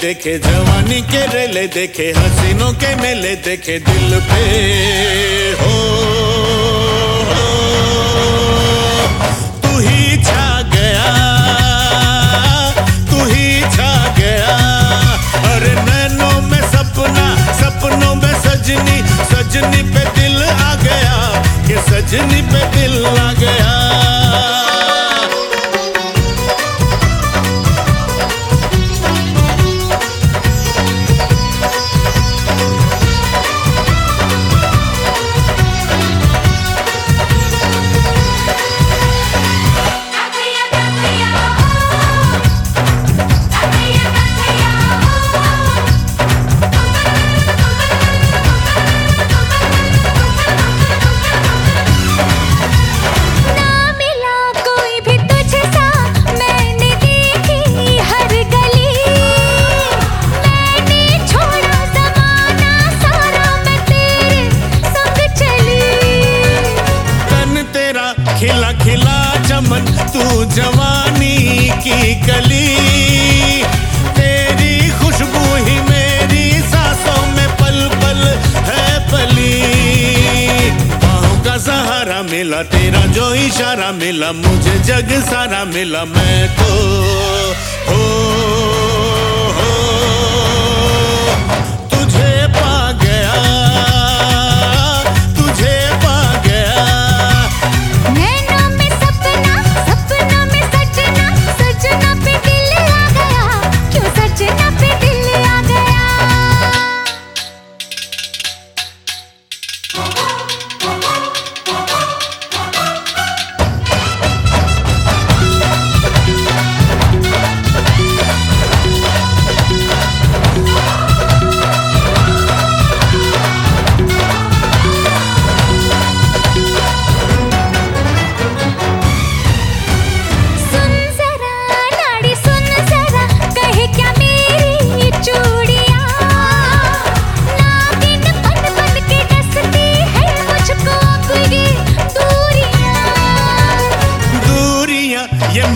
देखे जवानी के रेले देखे हसीनों के मेले देखे दिल पे हो, तू ही छा गया तू ही छा गया। में सपना सपनों में सजनी सजनी पे दिल आ गया कि सजनी पे दिल आ गया। चमन तू जवानी की कली। तेरी खुशबू ही मेरी सांसों में पल पल है पली। बाहों का सहारा मिला तेरा जो इशारा मिला मुझे जग सारा मिला मैं तो हो,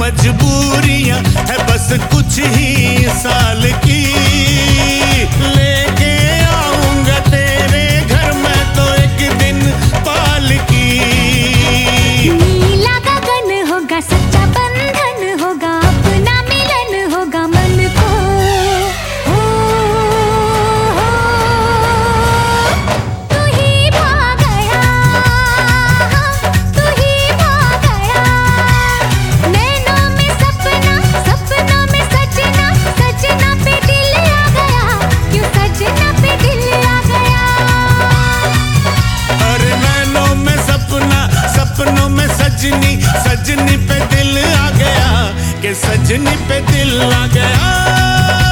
मजबूरियाँ है बस कुछ ही साल सजनी पे दिल आ गया